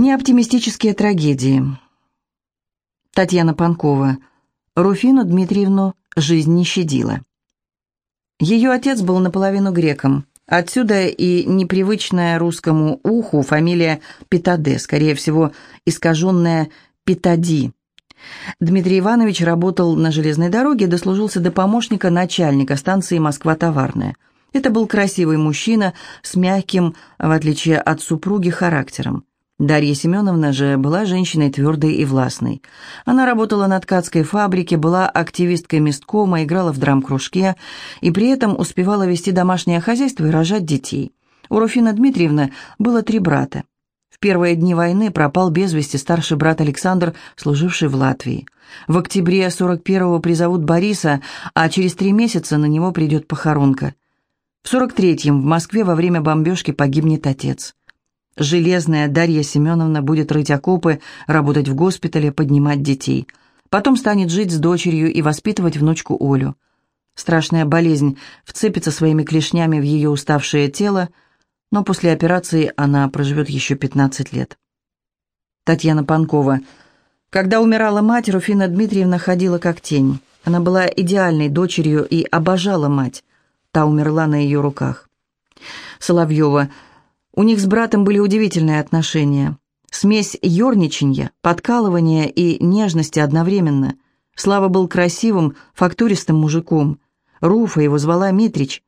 Неоптимистические трагедии. Татьяна Панкова. Руфину Дмитриевну жизнь не щадила. Ее отец был наполовину греком. Отсюда и непривычная русскому уху фамилия Питаде, скорее всего, искаженная Питади. Дмитрий Иванович работал на железной дороге, дослужился до помощника начальника станции Москва-Товарная. Это был красивый мужчина с мягким, в отличие от супруги, характером. Дарья Семеновна же была женщиной твердой и властной. Она работала на ткацкой фабрике, была активисткой месткома, играла в драм-кружке и при этом успевала вести домашнее хозяйство и рожать детей. У Руфины Дмитриевны было три брата. В первые дни войны пропал без вести старший брат Александр, служивший в Латвии. В октябре 41-го призовут Бориса, а через три месяца на него придет похоронка. В 43-м в Москве во время бомбежки погибнет отец. Железная Дарья Семеновна будет рыть окопы, работать в госпитале, поднимать детей. Потом станет жить с дочерью и воспитывать внучку Олю. Страшная болезнь вцепится своими клешнями в ее уставшее тело, но после операции она проживет еще 15 лет. Татьяна Панкова. Когда умирала мать, Руфина Дмитриевна ходила как тень. Она была идеальной дочерью и обожала мать. Та умерла на ее руках. Соловьева. У них с братом были удивительные отношения. Смесь ерничанья, подкалывания и нежности одновременно. Слава был красивым, фактуристым мужиком. Руфа его звала Митрич.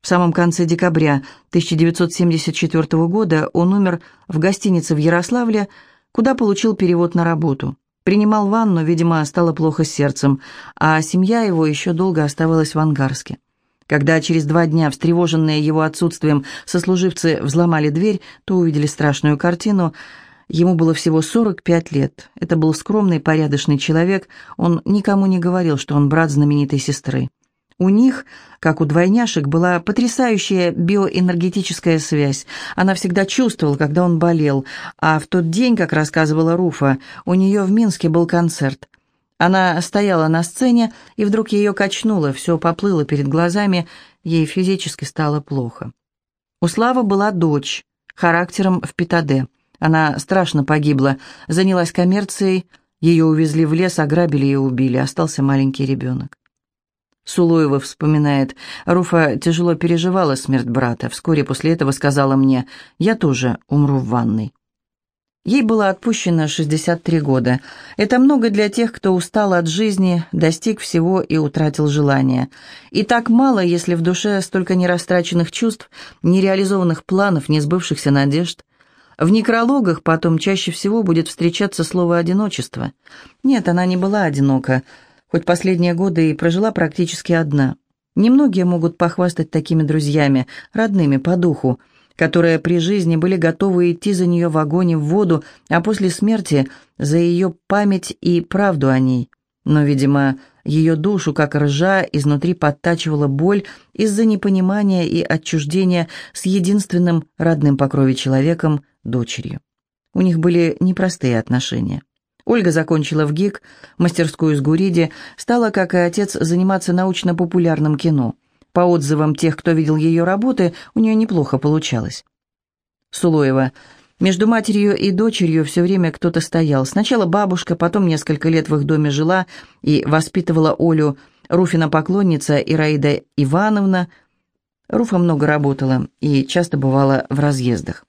В самом конце декабря 1974 года он умер в гостинице в Ярославле, куда получил перевод на работу. Принимал ванну, видимо, стало плохо с сердцем, а семья его еще долго оставалась в Ангарске. Когда через два дня, встревоженные его отсутствием, сослуживцы взломали дверь, то увидели страшную картину. Ему было всего 45 лет. Это был скромный, порядочный человек. Он никому не говорил, что он брат знаменитой сестры. У них, как у двойняшек, была потрясающая биоэнергетическая связь. Она всегда чувствовала, когда он болел. А в тот день, как рассказывала Руфа, у нее в Минске был концерт. Она стояла на сцене, и вдруг ее качнуло, все поплыло перед глазами, ей физически стало плохо. У Славы была дочь, характером в Питаде. Она страшно погибла, занялась коммерцией, ее увезли в лес, ограбили и убили, остался маленький ребенок. Сулуева вспоминает, Руфа тяжело переживала смерть брата. Вскоре после этого сказала мне, я тоже умру в ванной. Ей было отпущено 63 года. Это много для тех, кто устал от жизни, достиг всего и утратил желание. И так мало, если в душе столько нерастраченных чувств, нереализованных планов, несбывшихся надежд. В некрологах потом чаще всего будет встречаться слово «одиночество». Нет, она не была одинока, хоть последние годы и прожила практически одна. Немногие могут похвастать такими друзьями, родными по духу, которые при жизни были готовы идти за нее в огонь и в воду, а после смерти за ее память и правду о ней. Но, видимо, ее душу, как ржа, изнутри подтачивала боль из-за непонимания и отчуждения с единственным родным по крови человеком, дочерью. У них были непростые отношения. Ольга закончила в ГИК, мастерскую из Гуриди, стала, как и отец, заниматься научно-популярным кино. По отзывам тех, кто видел ее работы, у нее неплохо получалось. Сулоева. Между матерью и дочерью все время кто-то стоял. Сначала бабушка, потом несколько лет в их доме жила и воспитывала Олю, Руфина поклонница Ираида Ивановна. Руфа много работала и часто бывала в разъездах.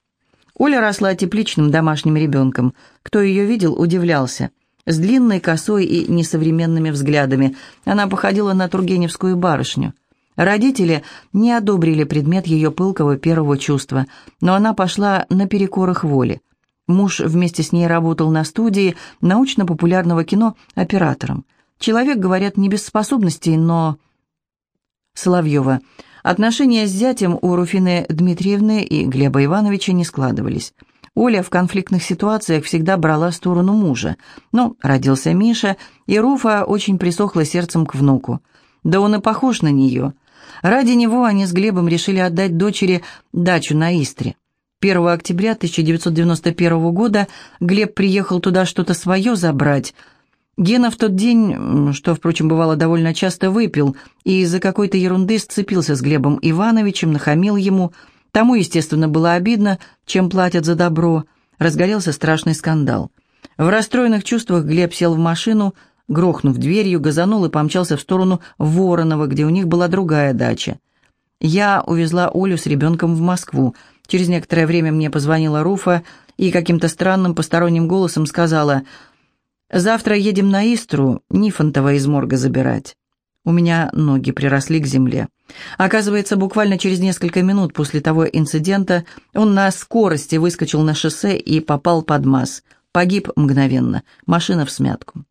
Оля росла тепличным домашним ребенком. Кто ее видел, удивлялся. С длинной косой и несовременными взглядами. Она походила на Тургеневскую барышню. Родители не одобрили предмет ее пылкого первого чувства, но она пошла наперекор их воли. Муж вместе с ней работал на студии научно-популярного кино оператором. Человек, говорят, не без способностей, но... Соловьева. Отношения с зятем у Руфины Дмитриевны и Глеба Ивановича не складывались. Оля в конфликтных ситуациях всегда брала сторону мужа. Но родился Миша, и Руфа очень присохла сердцем к внуку. Да он и похож на нее. Ради него они с Глебом решили отдать дочери дачу на Истре. 1 октября 1991 года Глеб приехал туда что-то свое забрать. Гена в тот день, что, впрочем, бывало довольно часто, выпил и из-за какой-то ерунды сцепился с Глебом Ивановичем, нахамил ему. Тому, естественно, было обидно, чем платят за добро. разгорелся страшный скандал. В расстроенных чувствах Глеб сел в машину, грохнув дверью, газанул и помчался в сторону Воронова, где у них была другая дача. Я увезла Олю с ребенком в Москву. Через некоторое время мне позвонила Руфа и каким-то странным посторонним голосом сказала «Завтра едем на Истру Нифонтова из морга забирать». У меня ноги приросли к земле. Оказывается, буквально через несколько минут после того инцидента он на скорости выскочил на шоссе и попал под МАЗ. Погиб мгновенно. Машина в смятку.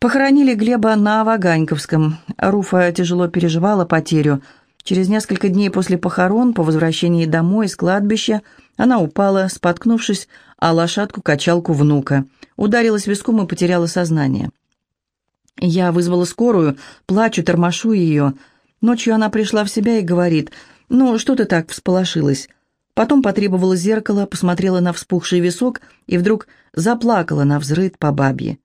Похоронили Глеба на Ваганьковском. Руфа тяжело переживала потерю. Через несколько дней после похорон, по возвращении домой с кладбища, она упала, споткнувшись о лошадку-качалку внука. Ударилась виском и потеряла сознание. Я вызвала скорую, плачу, тормошу ее. Ночью она пришла в себя и говорит, «Ну, что ты так всполошилась?» Потом потребовала зеркало, посмотрела на вспухший висок и вдруг заплакала на взрыд по бабье.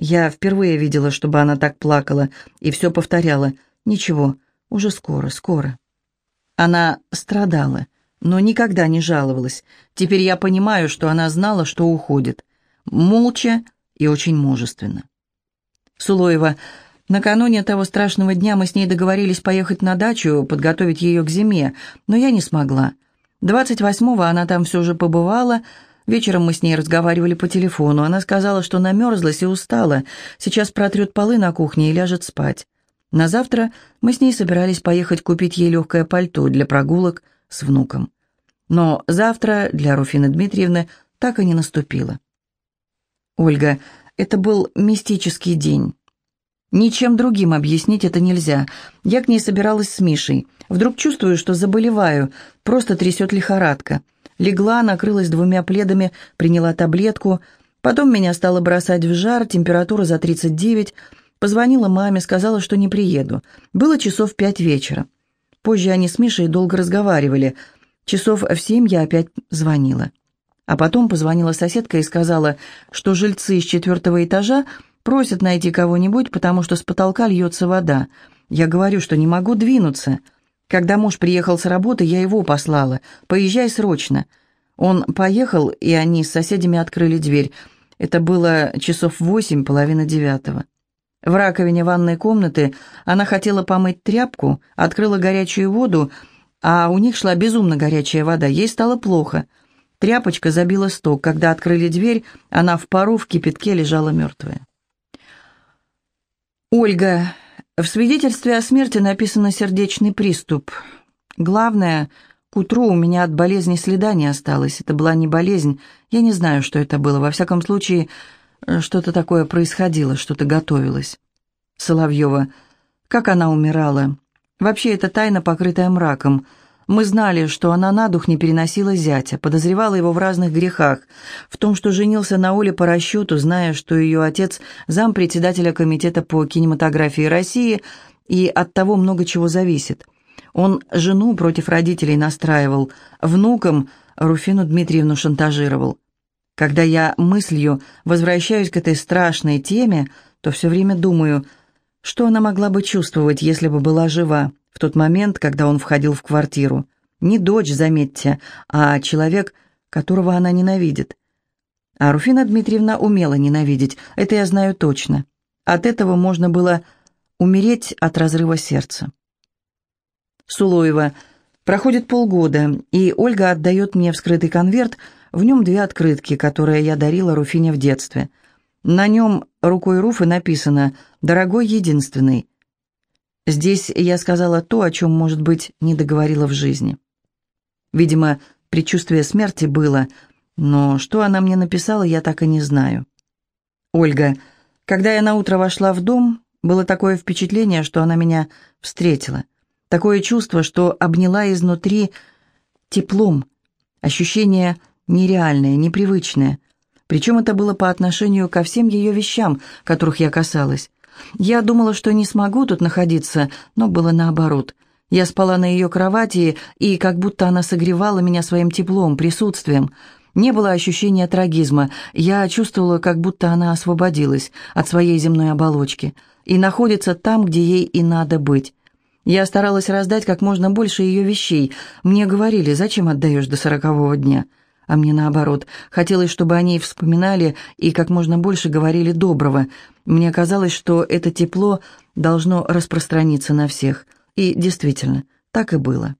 Я впервые видела, чтобы она так плакала, и все повторяла. «Ничего, уже скоро, скоро». Она страдала, но никогда не жаловалась. Теперь я понимаю, что она знала, что уходит. Молча и очень мужественно. Сулоева. Накануне того страшного дня мы с ней договорились поехать на дачу, подготовить ее к зиме, но я не смогла. 28-го она там все же побывала. Вечером мы с ней разговаривали по телефону. Она сказала, что намерзлась и устала. Сейчас протрет полы на кухне и ляжет спать. На завтра мы с ней собирались поехать купить ей легкое пальто для прогулок с внуком. Но завтра для Руфины Дмитриевны так и не наступило. Ольга, это был мистический день. Ничем другим объяснить это нельзя. Я к ней собиралась с Мишей. Вдруг чувствую, что заболеваю, просто трясет лихорадка. Легла, накрылась двумя пледами, приняла таблетку. Потом меня стало бросать в жар, температура за 39. Позвонила маме, сказала, что не приеду. Было часов пять вечера. Позже они с Мишей долго разговаривали. Часов в семь я опять звонила. А потом позвонила соседка и сказала, что жильцы из четвертого этажа просят найти кого-нибудь, потому что с потолка льется вода. Я говорю, что не могу двинуться. Когда муж приехал с работы, я его послала. «Поезжай срочно». Он поехал, и они с соседями открыли дверь. Это было часов восемь, половина девятого. В раковине ванной комнаты она хотела помыть тряпку, открыла горячую воду, а у них шла безумно горячая вода. Ей стало плохо. Тряпочка забила сток. Когда открыли дверь, она в пару в кипятке лежала мертвая. Ольга. В свидетельстве о смерти написано «сердечный приступ». Главное, к утру у меня от болезни следа не осталось. Это была не болезнь. Я не знаю, что это было. Во всяком случае, что-то такое происходило, что-то готовилось. Соловьева. Как она умирала? Вообще, это тайна, покрытая мраком. Мы знали, что она на дух не переносила зятя, подозревала его в разных грехах, в том, что женился на Оле по расчету, зная, что ее отец – зампредседателя Комитета по кинематографии России, и от того много чего зависит. Он жену против родителей настраивал, внукам Руфину Дмитриевну шантажировал. Когда я мыслью возвращаюсь к этой страшной теме, то все время думаю, что она могла бы чувствовать, если бы была жива в тот момент, когда он входил в квартиру. Не дочь, заметьте, а человек, которого она ненавидит. А Руфина Дмитриевна умела ненавидеть, это я знаю точно. От этого можно было умереть от разрыва сердца. Сулоева. Проходит полгода, и Ольга отдает мне вскрытый конверт, в нем две открытки, которые я дарила Руфине в детстве. На нем рукой Руфы написано «Дорогой единственный». Здесь я сказала то, о чем, может быть, не договорила в жизни. Видимо, предчувствие смерти было, но что она мне написала, я так и не знаю. Ольга, когда я наутро вошла в дом, было такое впечатление, что она меня встретила. Такое чувство, что обняла изнутри теплом. Ощущение нереальное, непривычное. Причем это было по отношению ко всем ее вещам, которых я касалась. Я думала, что не смогу тут находиться, но было наоборот. Я спала на ее кровати, и как будто она согревала меня своим теплом, присутствием. Не было ощущения трагизма. Я чувствовала, как будто она освободилась от своей земной оболочки и находится там, где ей и надо быть. Я старалась раздать как можно больше ее вещей. Мне говорили, зачем отдаешь до сорокового дня? А мне наоборот. Хотелось, чтобы о ней вспоминали и как можно больше говорили доброго. Мне казалось, что это тепло должно распространиться на всех. И действительно, так и было.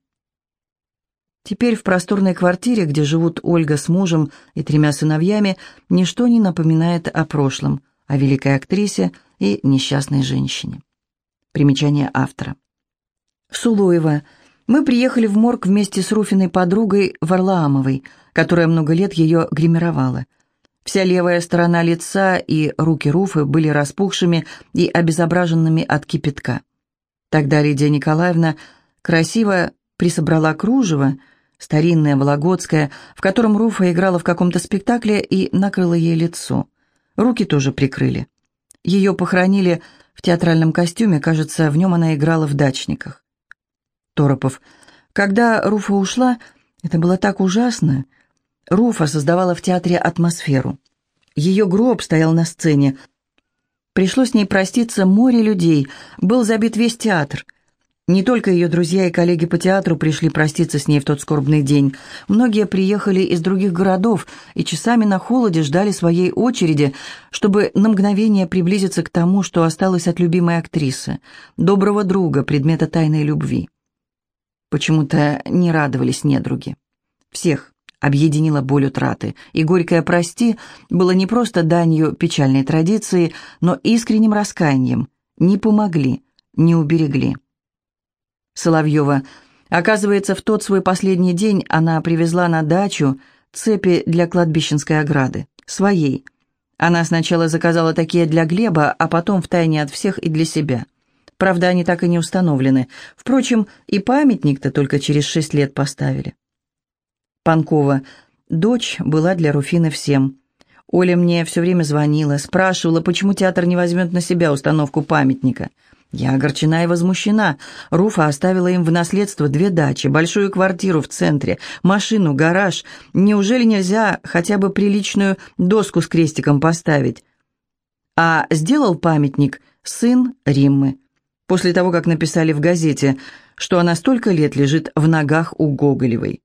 Теперь в просторной квартире, где живут Ольга с мужем и тремя сыновьями, ничто не напоминает о прошлом, о великой актрисе и несчастной женщине. Примечание автора. Сулуева. Мы приехали в морг вместе с Руфиной подругой Варламовой, которая много лет ее гримировала. Вся левая сторона лица и руки Руфы были распухшими и обезображенными от кипятка. Тогда Лидия Николаевна красиво присобрала кружево, старинное, вологодское, в котором Руфа играла в каком-то спектакле и накрыла ей лицо. Руки тоже прикрыли. Ее похоронили в театральном костюме, кажется, в нем она играла в «Дачниках». Торопов. Когда Руфа ушла, это было так ужасно. Руфа создавала в театре атмосферу. Ее гроб стоял на сцене. Пришлось с ней проститься море людей, был забит весь театр – не только ее друзья и коллеги по театру пришли проститься с ней в тот скорбный день. Многие приехали из других городов и часами на холоде ждали своей очереди, чтобы на мгновение приблизиться к тому, что осталось от любимой актрисы, доброго друга, предмета тайной любви. Почему-то не радовались недруги. Всех объединила боль утраты, и горькое «прости» было не просто данью печальной традиции, но искренним раскаянием. Не помогли, не уберегли. Соловьева. Оказывается, в тот свой последний день она привезла на дачу цепи для кладбищенской ограды. Своей. Она сначала заказала такие для Глеба, а потом втайне от всех и для себя. Правда, они так и не установлены. Впрочем, и памятник-то только через шесть лет поставили. Панкова. Дочь была для Руфины всем. Оля мне все время звонила, спрашивала, почему театр не возьмет на себя установку памятника – я огорчена и возмущена. Руфа оставила им в наследство две дачи, большую квартиру в центре, машину, гараж. Неужели нельзя хотя бы приличную доску с крестиком поставить? А сделал памятник сын Риммы. После того, как написали в газете, что она столько лет лежит в ногах у Гоголевой.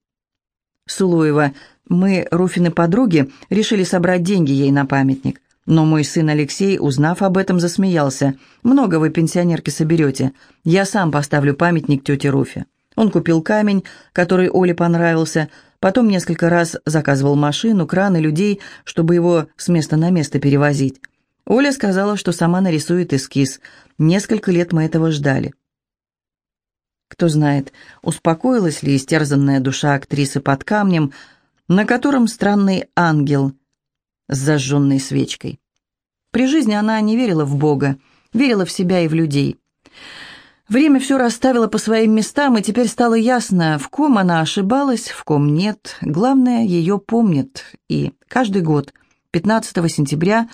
Сулуева. Мы, Руфины подруги, решили собрать деньги ей на памятник. Но мой сын Алексей, узнав об этом, засмеялся. «Много вы, пенсионерки, соберете. Я сам поставлю памятник тете Руфе». Он купил камень, который Оле понравился, потом несколько раз заказывал машину, краны, людей, чтобы его с места на место перевозить. Оля сказала, что сама нарисует эскиз. Несколько лет мы этого ждали. Кто знает, успокоилась ли истерзанная душа актрисы под камнем, на котором странный ангел – с зажженной свечкой. При жизни она не верила в Бога, верила в себя и в людей. Время все расставило по своим местам, и теперь стало ясно, в ком она ошибалась, в ком нет. Главное, ее помнят. И каждый год, 15 сентября,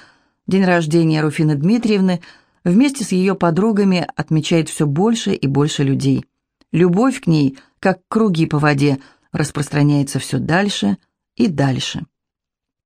день рождения Руфины Дмитриевны, вместе с ее подругами отмечает все больше и больше людей. Любовь к ней, как круги по воде, распространяется все дальше и дальше.